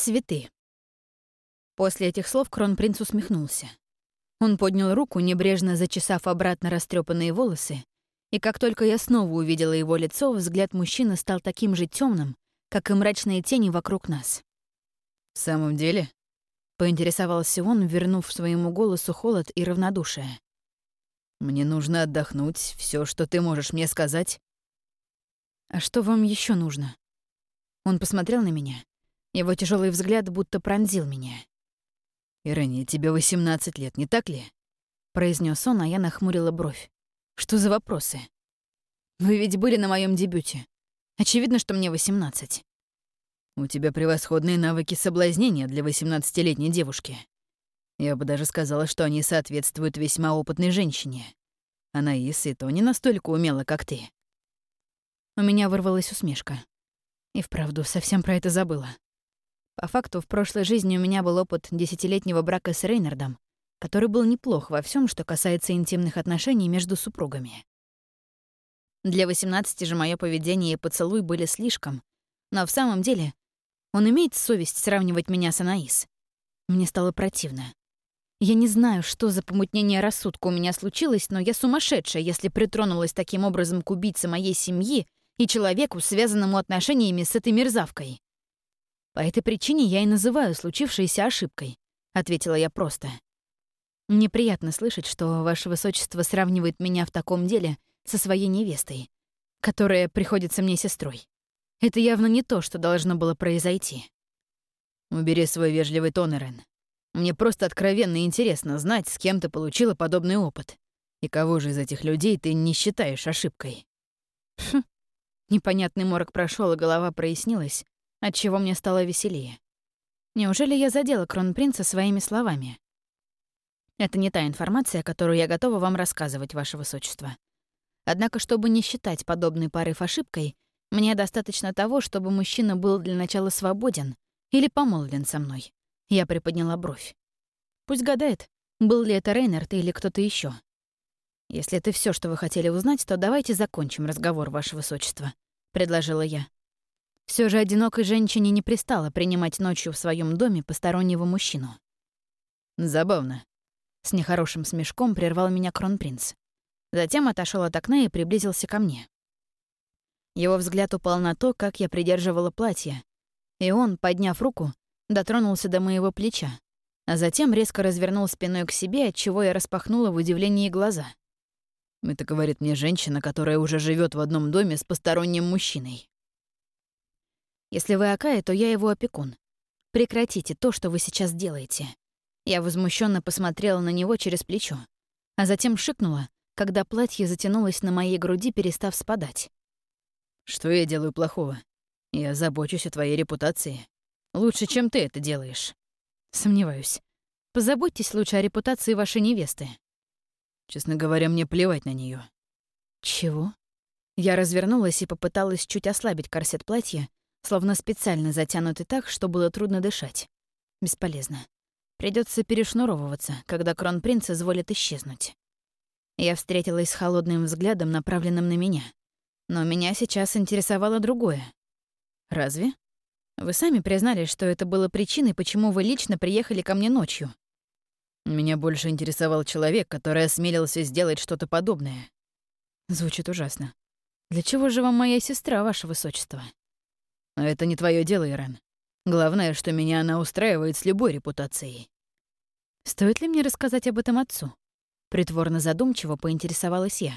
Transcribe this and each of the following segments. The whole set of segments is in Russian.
цветы». После этих слов кронпринц усмехнулся. Он поднял руку, небрежно зачесав обратно растрепанные волосы, и как только я снова увидела его лицо, взгляд мужчины стал таким же темным, как и мрачные тени вокруг нас. «В самом деле?» — поинтересовался он, вернув своему голосу холод и равнодушие. «Мне нужно отдохнуть. Все, что ты можешь мне сказать, «А что вам еще нужно?» Он посмотрел на меня. Его тяжелый взгляд будто пронзил меня. «Ирэне, тебе 18 лет, не так ли?» произнес он, а я нахмурила бровь. «Что за вопросы?» «Вы ведь были на моем дебюте. Очевидно, что мне 18. У тебя превосходные навыки соблазнения для 18-летней девушки. Я бы даже сказала, что они соответствуют весьма опытной женщине. Анаис и то не настолько умела, как ты. У меня вырвалась усмешка. И вправду, совсем про это забыла. По факту, в прошлой жизни у меня был опыт десятилетнего брака с Рейнардом, который был неплох во всем, что касается интимных отношений между супругами. Для 18 же мое поведение и поцелуй были слишком, но в самом деле он имеет совесть сравнивать меня с Анаис. Мне стало противно. Я не знаю, что за помутнение рассудка у меня случилось, но я сумасшедшая, если притронулась таким образом к убийце моей семьи и человеку, связанному отношениями с этой мерзавкой. По этой причине я и называю случившееся ошибкой, ответила я просто. Мне приятно слышать, что ваше высочество сравнивает меня в таком деле со своей невестой, которая приходится мне сестрой. Это явно не то, что должно было произойти. Убери свой вежливый тон, Ирен. Мне просто откровенно интересно знать, с кем ты получила подобный опыт. И кого же из этих людей ты не считаешь ошибкой? Хм, Непонятный морок прошел, и голова прояснилась, отчего мне стало веселее. Неужели я задела кронпринца своими словами? Это не та информация, которую я готова вам рассказывать, ваше высочество. Однако, чтобы не считать подобный порыв ошибкой, мне достаточно того, чтобы мужчина был для начала свободен или помолвлен со мной. Я приподняла бровь. Пусть гадает, был ли это Рейнард или кто-то еще. Если это все, что вы хотели узнать, то давайте закончим разговор, ваше высочество. — предложила я. Все же одинокой женщине не пристало принимать ночью в своем доме постороннего мужчину. «Забавно», — с нехорошим смешком прервал меня кронпринц. Затем отошел от окна и приблизился ко мне. Его взгляд упал на то, как я придерживала платье, и он, подняв руку, дотронулся до моего плеча, а затем резко развернул спиной к себе, от чего я распахнула в удивлении глаза — это говорит мне женщина, которая уже живет в одном доме с посторонним мужчиной. Если вы Акая, то я его опекун. Прекратите то, что вы сейчас делаете. Я возмущенно посмотрела на него через плечо, а затем шикнула, когда платье затянулось на моей груди, перестав спадать. «Что я делаю плохого? Я забочусь о твоей репутации. Лучше, чем ты это делаешь». «Сомневаюсь. Позаботьтесь лучше о репутации вашей невесты». Честно говоря, мне плевать на нее. Чего? Я развернулась и попыталась чуть ослабить корсет платья, словно специально затянутый так, что было трудно дышать. Бесполезно. Придется перешнуровываться, когда кронпринц изволит исчезнуть. Я встретилась с холодным взглядом, направленным на меня. Но меня сейчас интересовало другое. Разве? Вы сами признали, что это было причиной, почему вы лично приехали ко мне ночью. Меня больше интересовал человек, который осмелился сделать что-то подобное. Звучит ужасно. Для чего же вам моя сестра, ваше высочество? Но это не твое дело, Ирен. Главное, что меня она устраивает с любой репутацией. Стоит ли мне рассказать об этом отцу? Притворно задумчиво поинтересовалась я.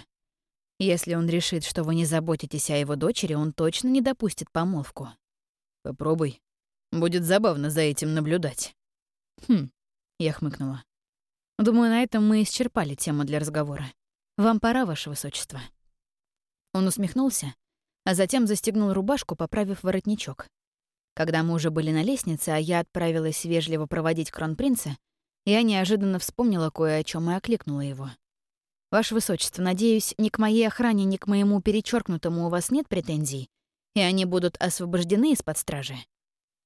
Если он решит, что вы не заботитесь о его дочери, он точно не допустит помолвку. Попробуй. Будет забавно за этим наблюдать. Хм, я хмыкнула. Думаю, на этом мы исчерпали тему для разговора. Вам пора, ваше высочество». Он усмехнулся, а затем застегнул рубашку, поправив воротничок. Когда мы уже были на лестнице, а я отправилась вежливо проводить кронпринца, я неожиданно вспомнила кое о чем и окликнула его. «Ваше высочество, надеюсь, ни к моей охране, ни к моему перечеркнутому у вас нет претензий, и они будут освобождены из-под стражи.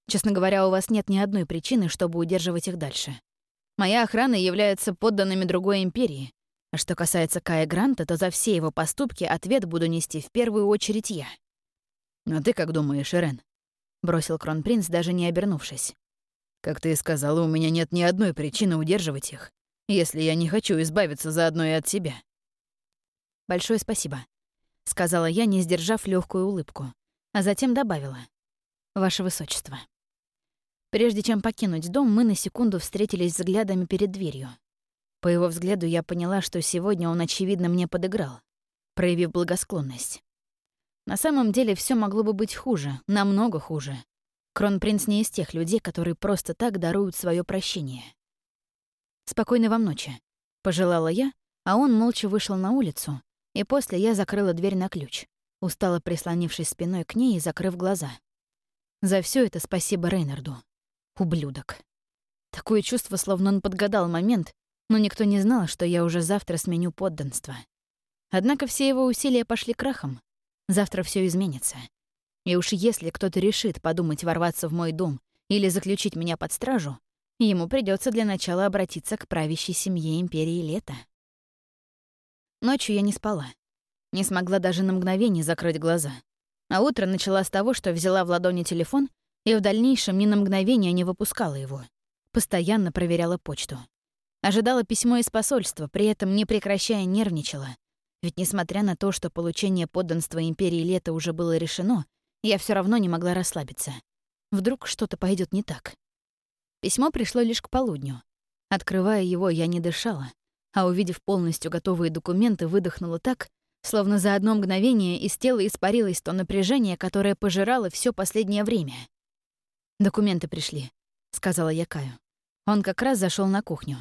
Честно говоря, у вас нет ни одной причины, чтобы удерживать их дальше. Моя охрана является подданными другой империи. Что касается Кая Гранта, то за все его поступки ответ буду нести в первую очередь я. «А ты как думаешь, Ирен?» — бросил кронпринц, даже не обернувшись. Как ты и сказала, у меня нет ни одной причины удерживать их, если я не хочу избавиться заодно и от себя. Большое спасибо, сказала я, не сдержав легкую улыбку, а затем добавила: Ваше высочество. Прежде чем покинуть дом, мы на секунду встретились взглядами перед дверью. По его взгляду я поняла, что сегодня он, очевидно, мне подыграл, проявив благосклонность. На самом деле все могло бы быть хуже, намного хуже. Кронпринц не из тех людей, которые просто так даруют свое прощение. «Спокойной вам ночи», — пожелала я, а он молча вышел на улицу, и после я закрыла дверь на ключ, устало прислонившись спиной к ней и закрыв глаза. За все это спасибо Рейнарду. Ублюдок. Такое чувство, словно он подгадал момент, но никто не знал, что я уже завтра сменю подданство. Однако все его усилия пошли крахом. Завтра все изменится. И уж если кто-то решит подумать ворваться в мой дом или заключить меня под стражу, ему придется для начала обратиться к правящей семье Империи Лета. Ночью я не спала. Не смогла даже на мгновение закрыть глаза. А утро начала с того, что взяла в ладони телефон и в дальнейшем ни на мгновение не выпускала его. Постоянно проверяла почту. Ожидала письмо из посольства, при этом не прекращая нервничала. Ведь несмотря на то, что получение подданства Империи Лета уже было решено, я все равно не могла расслабиться. Вдруг что-то пойдет не так. Письмо пришло лишь к полудню. Открывая его, я не дышала, а увидев полностью готовые документы, выдохнула так, словно за одно мгновение из тела испарилось то напряжение, которое пожирало все последнее время. «Документы пришли», — сказала я Каю. Он как раз зашел на кухню.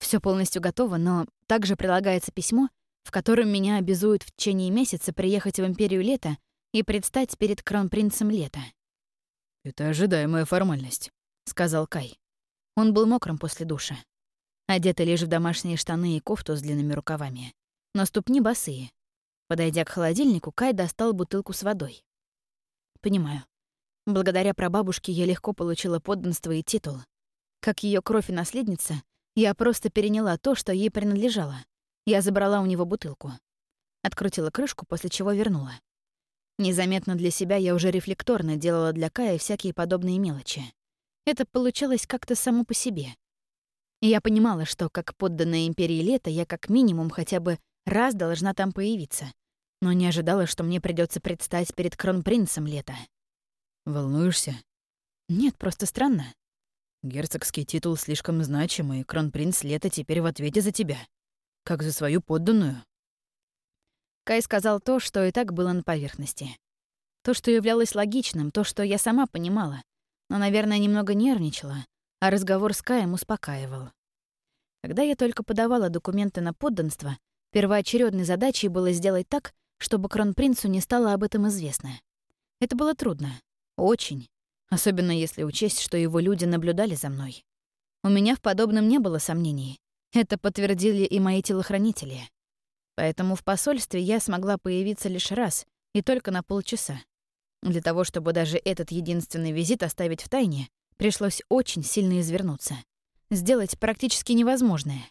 Все полностью готово, но также прилагается письмо, в котором меня обязуют в течение месяца приехать в Империю Лета и предстать перед кронпринцем Лета. «Это ожидаемая формальность», — сказал Кай. Он был мокрым после душа. Одетый лишь в домашние штаны и кофту с длинными рукавами. Но ступни босые. Подойдя к холодильнику, Кай достал бутылку с водой. «Понимаю. Благодаря прабабушке я легко получила подданство и титул. Как ее кровь и наследница, я просто переняла то, что ей принадлежало. Я забрала у него бутылку. Открутила крышку, после чего вернула. Незаметно для себя я уже рефлекторно делала для Кая всякие подобные мелочи. Это получалось как-то само по себе. я понимала, что как подданная Империи Лета я как минимум хотя бы раз должна там появиться. Но не ожидала, что мне придется предстать перед кронпринцем Лета. Волнуешься? Нет, просто странно. Герцогский титул слишком значимый, кронпринц Лета теперь в ответе за тебя. Как за свою подданную. Кай сказал то, что и так было на поверхности. То, что являлось логичным, то, что я сама понимала, но, наверное, немного нервничала, а разговор с Каем успокаивал. Когда я только подавала документы на подданство, первоочередной задачей было сделать так, чтобы кронпринцу не стало об этом известно. Это было трудно, очень. Особенно если учесть, что его люди наблюдали за мной. У меня в подобном не было сомнений. Это подтвердили и мои телохранители. Поэтому в посольстве я смогла появиться лишь раз и только на полчаса. Для того, чтобы даже этот единственный визит оставить в тайне, пришлось очень сильно извернуться. Сделать практически невозможное.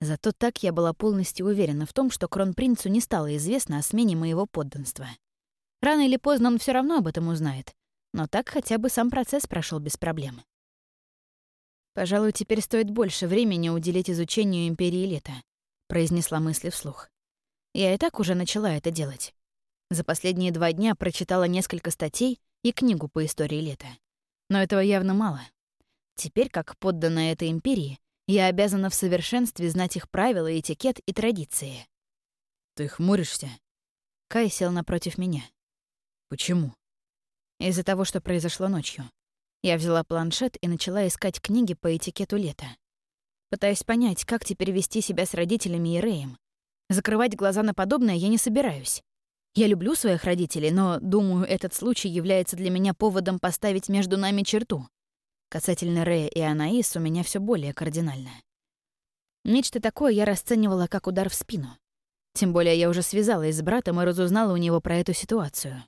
Зато так я была полностью уверена в том, что кронпринцу не стало известно о смене моего подданства. Рано или поздно он все равно об этом узнает. Но так хотя бы сам процесс прошел без проблем. «Пожалуй, теперь стоит больше времени уделить изучению Империи Лета», — произнесла мысли вслух. Я и так уже начала это делать. За последние два дня прочитала несколько статей и книгу по истории лета. Но этого явно мало. Теперь, как подданная этой империи, я обязана в совершенстве знать их правила, этикет и традиции. «Ты хмуришься?» Кай сел напротив меня. Почему? Из-за того, что произошло ночью. Я взяла планшет и начала искать книги по этикету лета. Пытаясь понять, как теперь вести себя с родителями и Рэем. Закрывать глаза на подобное я не собираюсь. Я люблю своих родителей, но, думаю, этот случай является для меня поводом поставить между нами черту. Касательно Рэя и Анаис у меня все более кардинально. Нечто такое я расценивала как удар в спину. Тем более я уже связалась с братом и разузнала у него про эту ситуацию.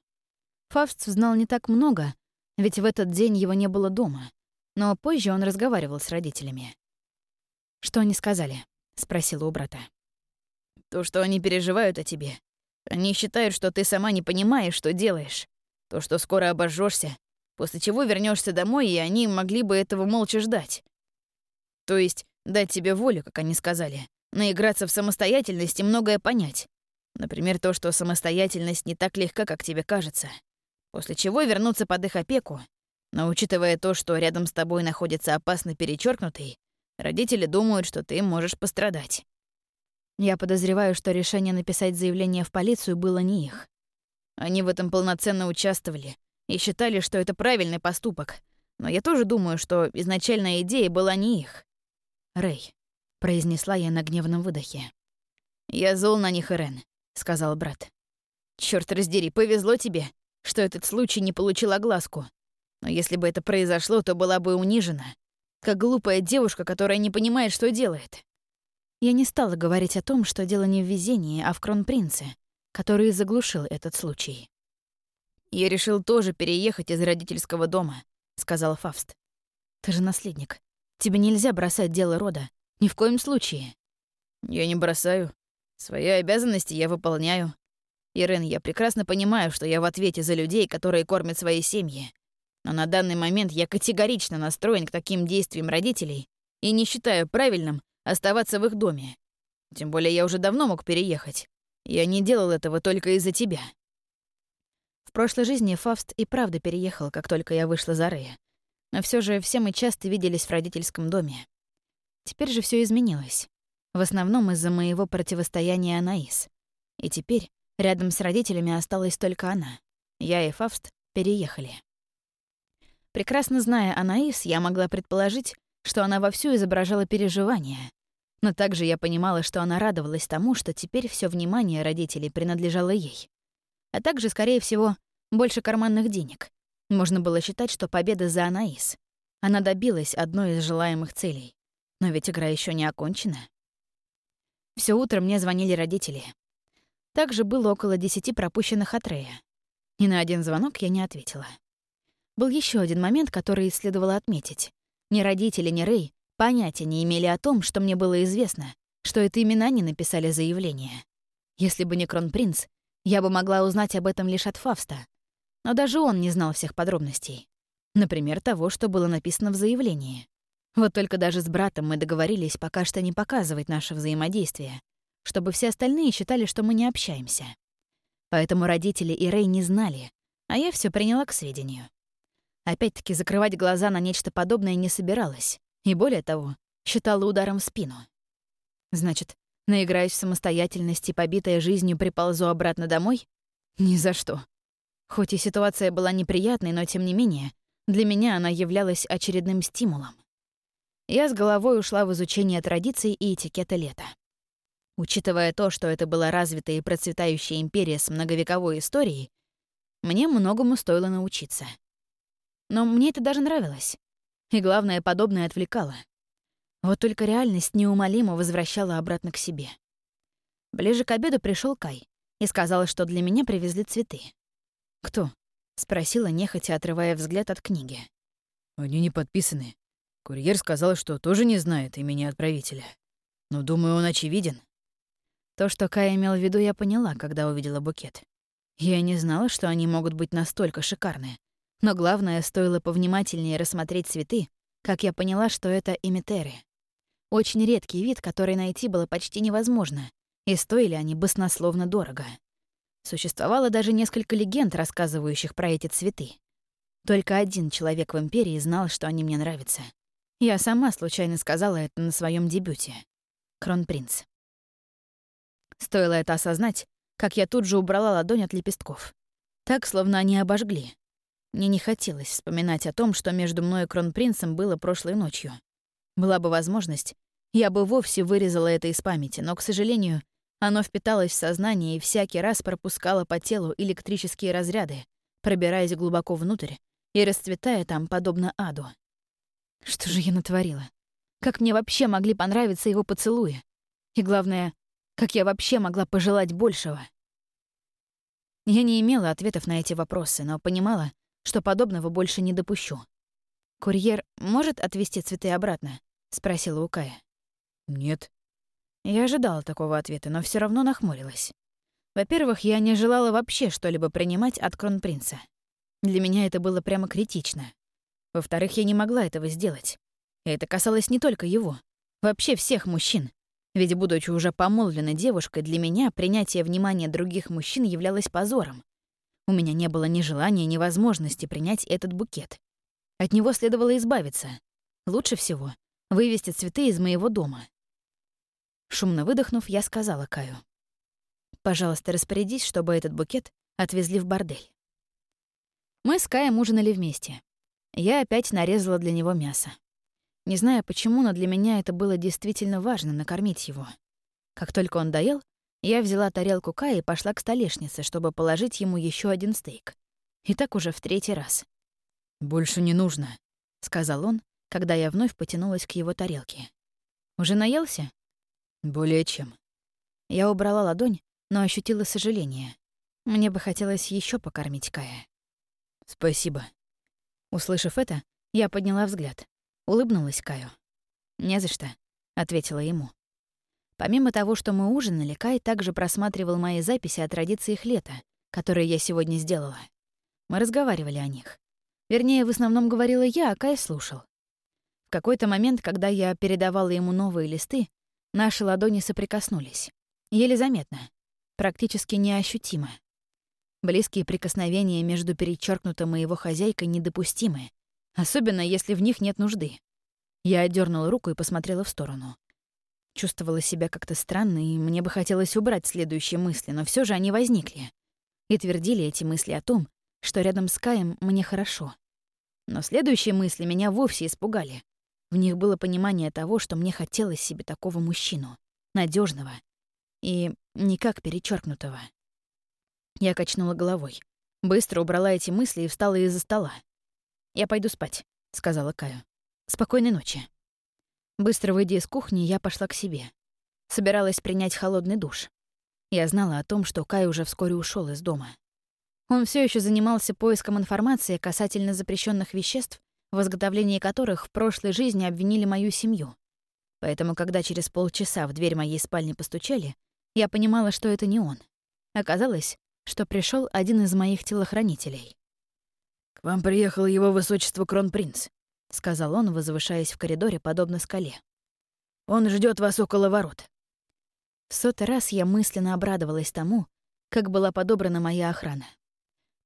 Фавст знал не так много, ведь в этот день его не было дома, но позже он разговаривал с родителями. «Что они сказали?» — спросила у брата. «То, что они переживают о тебе. Они считают, что ты сама не понимаешь, что делаешь. То, что скоро обожжешься, после чего вернешься домой, и они могли бы этого молча ждать. То есть дать тебе волю, как они сказали, наиграться в самостоятельность и многое понять. Например, то, что самостоятельность не так легка, как тебе кажется. После чего вернуться под их опеку. Но учитывая то, что рядом с тобой находится опасный перечеркнутый, родители думают, что ты можешь пострадать. Я подозреваю, что решение написать заявление в полицию было не их. Они в этом полноценно участвовали и считали, что это правильный поступок. Но я тоже думаю, что изначальная идея была не их. «Рэй», — произнесла я на гневном выдохе. «Я зол на них, Ирен», — сказал брат. «Чёрт раздери, повезло тебе, что этот случай не получил огласку. Но если бы это произошло, то была бы унижена. Как глупая девушка, которая не понимает, что делает. Я не стала говорить о том, что дело не в везении, а в кронпринце, который заглушил этот случай. «Я решил тоже переехать из родительского дома», — сказал Фавст. «Ты же наследник. Тебе нельзя бросать дело рода. Ни в коем случае». «Я не бросаю. Свои обязанности я выполняю. Ирен, я прекрасно понимаю, что я в ответе за людей, которые кормят свои семьи. Но на данный момент я категорично настроен к таким действиям родителей и не считаю правильным оставаться в их доме. Тем более я уже давно мог переехать. Я не делал этого только из-за тебя. В прошлой жизни Фавст и правда переехал, как только я вышла за Рэя. Но все же все мы часто виделись в родительском доме. Теперь же все изменилось. В основном из-за моего противостояния Анаис. И теперь рядом с родителями осталась только она. Я и Фавст переехали. Прекрасно зная Анаис, я могла предположить, что она вовсю изображала переживания. Но также я понимала, что она радовалась тому, что теперь все внимание родителей принадлежало ей. А также, скорее всего, больше карманных денег. Можно было считать, что победа за Анаис. Она добилась одной из желаемых целей. Но ведь игра еще не окончена. Все утро мне звонили родители. Также было около десяти пропущенных от Рея. Ни на один звонок я не ответила. Был еще один момент, который следовало отметить. Ни родители, ни Рэй понятия не имели о том, что мне было известно, что это именно они написали заявление. Если бы не Кронпринц, я бы могла узнать об этом лишь от Фавста. Но даже он не знал всех подробностей. Например, того, что было написано в заявлении. Вот только даже с братом мы договорились пока что не показывать наше взаимодействие, чтобы все остальные считали, что мы не общаемся. Поэтому родители и Рэй не знали, а я все приняла к сведению. Опять-таки закрывать глаза на нечто подобное не собиралась. И более того, считала ударом в спину. Значит, наиграюсь в самостоятельность и побитая жизнью приползу обратно домой? Ни за что. Хоть и ситуация была неприятной, но тем не менее, для меня она являлась очередным стимулом. Я с головой ушла в изучение традиций и этикета лета. Учитывая то, что это была развитая и процветающая империя с многовековой историей, мне многому стоило научиться — но мне это даже нравилось. И главное, подобное отвлекало. Вот только реальность неумолимо возвращала обратно к себе. Ближе к обеду пришел Кай и сказал, что для меня привезли цветы. «Кто?» — спросила, нехотя отрывая взгляд от книги. «Они не подписаны. Курьер сказал, что тоже не знает имени отправителя. Но, думаю, он очевиден». То, что Кай имел в виду, я поняла, когда увидела букет. Я не знала, что они могут быть настолько шикарные. Но главное, стоило повнимательнее рассмотреть цветы, как я поняла, что это имитеры. Очень редкий вид, который найти было почти невозможно, и стоили они баснословно дорого. Существовало даже несколько легенд, рассказывающих про эти цветы. Только один человек в Империи знал, что они мне нравятся. Я сама случайно сказала это на своем дебюте. Кронпринц. Стоило это осознать, как я тут же убрала ладонь от лепестков. Так, словно они обожгли. Мне не хотелось вспоминать о том, что между мной и кронпринцем было прошлой ночью. Была бы возможность, я бы вовсе вырезала это из памяти, но, к сожалению, оно впиталось в сознание и всякий раз пропускало по телу электрические разряды, пробираясь глубоко внутрь и расцветая там, подобно аду. Что же я натворила? Как мне вообще могли понравиться его поцелуи? И главное, как я вообще могла пожелать большего? Я не имела ответов на эти вопросы, но понимала, что подобного больше не допущу. «Курьер может отвезти цветы обратно?» — спросила у Кая. «Нет». Я ожидала такого ответа, но все равно нахмурилась. Во-первых, я не желала вообще что-либо принимать от кронпринца. Для меня это было прямо критично. Во-вторых, я не могла этого сделать. И это касалось не только его, вообще всех мужчин. Ведь, будучи уже помолвленной девушкой, для меня принятие внимания других мужчин являлось позором. У меня не было ни желания, ни возможности принять этот букет. От него следовало избавиться. Лучше всего — вывести цветы из моего дома. Шумно выдохнув, я сказала Каю. «Пожалуйста, распорядись, чтобы этот букет отвезли в бордель». Мы с Каем ужинали вместе. Я опять нарезала для него мясо. Не знаю почему, но для меня это было действительно важно — накормить его. Как только он доел, я взяла тарелку Кая и пошла к столешнице, чтобы положить ему еще один стейк. И так уже в третий раз. «Больше не нужно», — сказал он, когда я вновь потянулась к его тарелке. «Уже наелся?» «Более чем». Я убрала ладонь, но ощутила сожаление. Мне бы хотелось еще покормить Кая. «Спасибо». Услышав это, я подняла взгляд. Улыбнулась Каю. «Не за что», — ответила ему. Помимо того, что мы ужинали, Кай также просматривал мои записи о традициях лета, которые я сегодня сделала. Мы разговаривали о них. Вернее, в основном говорила я, а Кай слушал. В какой-то момент, когда я передавала ему новые листы, наши ладони соприкоснулись. Еле заметно, практически неощутимо. Близкие прикосновения между перечеркнутым и его хозяйкой недопустимы, особенно если в них нет нужды. Я отдернула руку и посмотрела в сторону. Чувствовала себя как-то странно, и мне бы хотелось убрать следующие мысли, но все же они возникли. И твердили эти мысли о том, что рядом с Каем мне хорошо. Но следующие мысли меня вовсе испугали. В них было понимание того, что мне хотелось себе такого мужчину, надежного и никак перечеркнутого. Я качнула головой, быстро убрала эти мысли и встала из-за стола. «Я пойду спать», — сказала Каю. «Спокойной ночи». Быстро выйдя из кухни, я пошла к себе. Собиралась принять холодный душ. Я знала о том, что Кай уже вскоре ушел из дома. Он все еще занимался поиском информации касательно запрещенных веществ, в изготовлении которых в прошлой жизни обвинили мою семью. Поэтому, когда через полчаса в дверь моей спальни постучали, я понимала, что это не он. Оказалось, что пришел один из моих телохранителей. «К вам приехал его высочество Кронпринц», — сказал он, возвышаясь в коридоре, подобно скале. «Он ждет вас около ворот». В сотый раз я мысленно обрадовалась тому, как была подобрана моя охрана.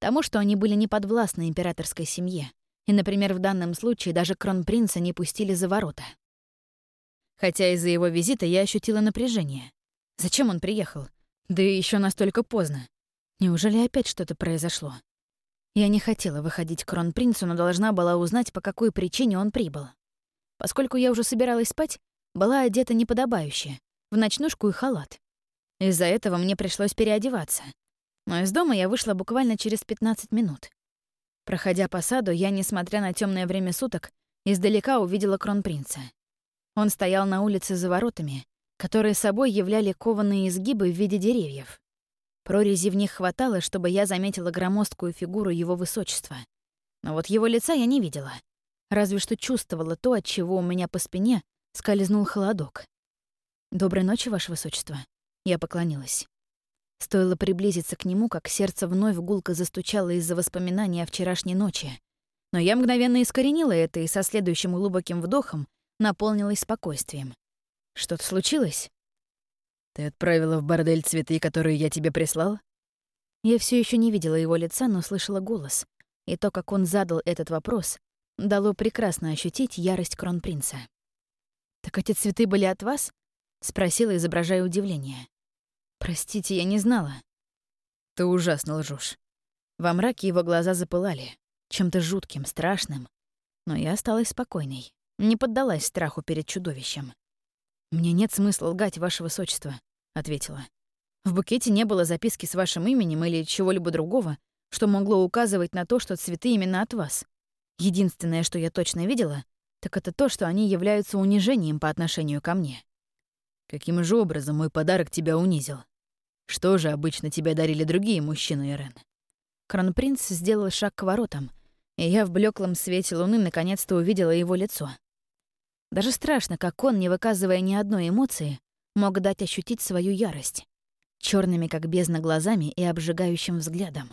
Тому, что они были не подвластны императорской семье, и, например, в данном случае даже кронпринца не пустили за ворота. Хотя из-за его визита я ощутила напряжение. Зачем он приехал? Да еще настолько поздно. Неужели опять что-то произошло? Я не хотела выходить к кронпринцу, но должна была узнать, по какой причине он прибыл. Поскольку я уже собиралась спать, была одета неподобающе, в ночнушку и халат. Из-за этого мне пришлось переодеваться. Но из дома я вышла буквально через 15 минут. Проходя по саду, я, несмотря на темное время суток, издалека увидела кронпринца. Он стоял на улице за воротами, которые собой являли кованые изгибы в виде деревьев. Прорези в них хватало, чтобы я заметила громоздкую фигуру его высочества. Но вот его лица я не видела. Разве что чувствовала то, от чего у меня по спине скользнул холодок. «Доброй ночи, ваше высочество». Я поклонилась. Стоило приблизиться к нему, как сердце вновь гулко застучало из-за воспоминаний о вчерашней ночи. Но я мгновенно искоренила это и со следующим глубоким вдохом наполнилась спокойствием. Что-то случилось? «Ты отправила в бордель цветы, которые я тебе прислал?» Я все еще не видела его лица, но слышала голос. И то, как он задал этот вопрос, дало прекрасно ощутить ярость кронпринца. «Так эти цветы были от вас?» — спросила, изображая удивление. «Простите, я не знала». «Ты ужасно лжешь. Во мраке его глаза запылали, чем-то жутким, страшным. Но я осталась спокойной, не поддалась страху перед чудовищем. «Мне нет смысла лгать, ваше высочество», — ответила. «В букете не было записки с вашим именем или чего-либо другого, что могло указывать на то, что цветы именно от вас. Единственное, что я точно видела, так это то, что они являются унижением по отношению ко мне». «Каким же образом мой подарок тебя унизил? Что же обычно тебе дарили другие мужчины, Ирен?» Кронпринц сделал шаг к воротам, и я в блеклом свете луны наконец-то увидела его лицо — даже страшно, как он, не выказывая ни одной эмоции, мог дать ощутить свою ярость. черными как бездна глазами и обжигающим взглядом.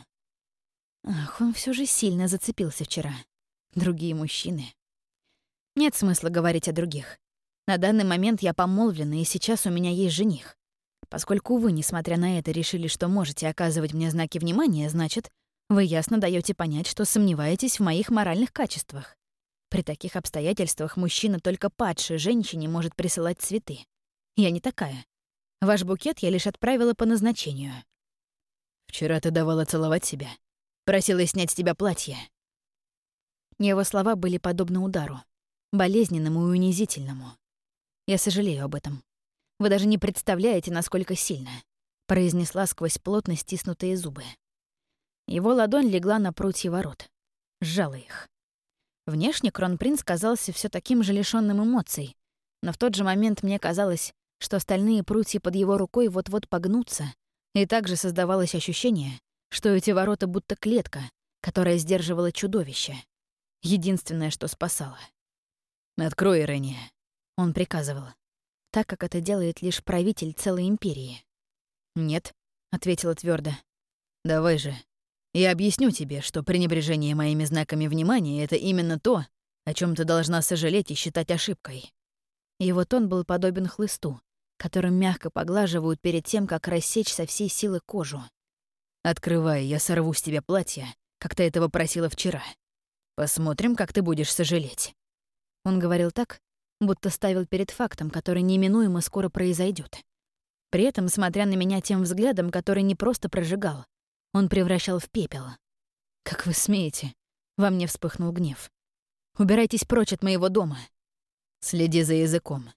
Ах, он все же сильно зацепился вчера. Другие мужчины. Нет смысла говорить о других. На данный момент я помолвлена, и сейчас у меня есть жених. Поскольку вы, несмотря на это, решили, что можете оказывать мне знаки внимания, значит, вы ясно даете понять, что сомневаетесь в моих моральных качествах. При таких обстоятельствах мужчина только падшей женщине может присылать цветы. Я не такая. Ваш букет я лишь отправила по назначению. Вчера ты давала целовать себя. Просила снять с тебя платье. Его слова были подобны удару, болезненному и унизительному. Я сожалею об этом. Вы даже не представляете, насколько сильно, произнесла сквозь плотно стиснутые зубы. Его ладонь легла на прутья ворот, сжала их. Внешне кронпринц казался все таким же лишенным эмоций, но в тот же момент мне казалось, что остальные прутья под его рукой вот-вот погнутся, и также создавалось ощущение, что эти ворота будто клетка, которая сдерживала чудовище. Единственное, что спасало. «Открой, Ренни», — он приказывал, так как это делает лишь правитель целой империи. «Нет», — ответила твердо. «Давай же, я объясню тебе, что пренебрежение моими знаками внимания — это именно то, о чем ты должна сожалеть и считать ошибкой». Его тон был подобен хлысту, которым мягко поглаживают перед тем, как рассечь со всей силы кожу. «Открывай, я сорву с тебя платье, как ты этого просила вчера. Посмотрим, как ты будешь сожалеть». Он говорил так, будто ставил перед фактом, который неминуемо скоро произойдет. При этом, смотря на меня тем взглядом, который не просто прожигал, он превращал в пепел. «Как вы смеете?» — во мне вспыхнул гнев. «Убирайтесь прочь от моего дома!» «Следи за языком».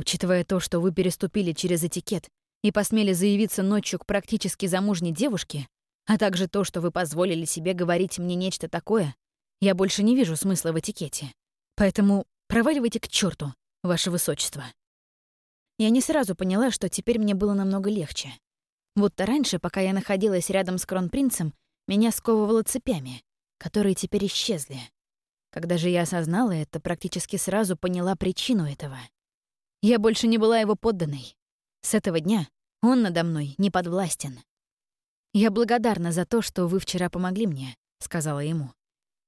Учитывая то, что вы переступили через этикет и посмели заявиться ночью к практически замужней девушке, а также то, что вы позволили себе говорить мне нечто такое, я больше не вижу смысла в этикете. Поэтому проваливайте к черту, ваше высочество. Я не сразу поняла, что теперь мне было намного легче. Будто раньше, пока я находилась рядом с кронпринцем, меня сковывало цепями, которые теперь исчезли. Когда же я осознала это, практически сразу поняла причину этого. Я больше не была его подданной. С этого дня он надо мной не подвластен. «Я благодарна за то, что вы вчера помогли мне», — сказала ему.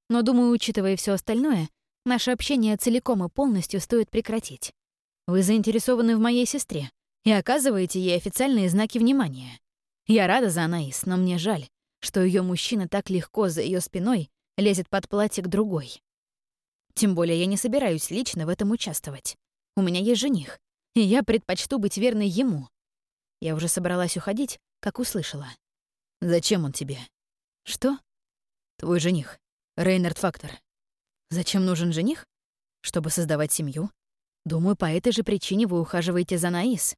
«Но, думаю, учитывая все остальное, наше общение целиком и полностью стоит прекратить. Вы заинтересованы в моей сестре и оказываете ей официальные знаки внимания. Я рада за Анаис, но мне жаль, что ее мужчина так легко за ее спиной лезет под платье к другой. Тем более я не собираюсь лично в этом участвовать. У меня есть жених, и я предпочту быть верной ему. Я уже собралась уходить, как услышала. «Зачем он тебе?» «Что?» «Твой жених, Рейнард Фактор». «Зачем нужен жених?» «Чтобы создавать семью. Думаю, по этой же причине вы ухаживаете за Наис.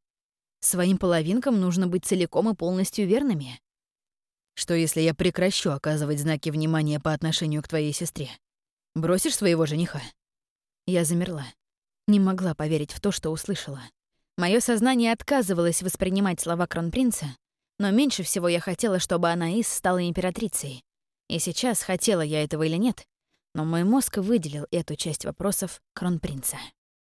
Своим половинкам нужно быть целиком и полностью верными. Что если я прекращу оказывать знаки внимания по отношению к твоей сестре? Бросишь своего жениха? Я замерла. Не могла поверить в то, что услышала. Мое сознание отказывалось воспринимать слова кронпринца, но меньше всего я хотела, чтобы Анаис стала императрицей. И сейчас, хотела я этого или нет, но мой мозг выделил эту часть вопросов кронпринца.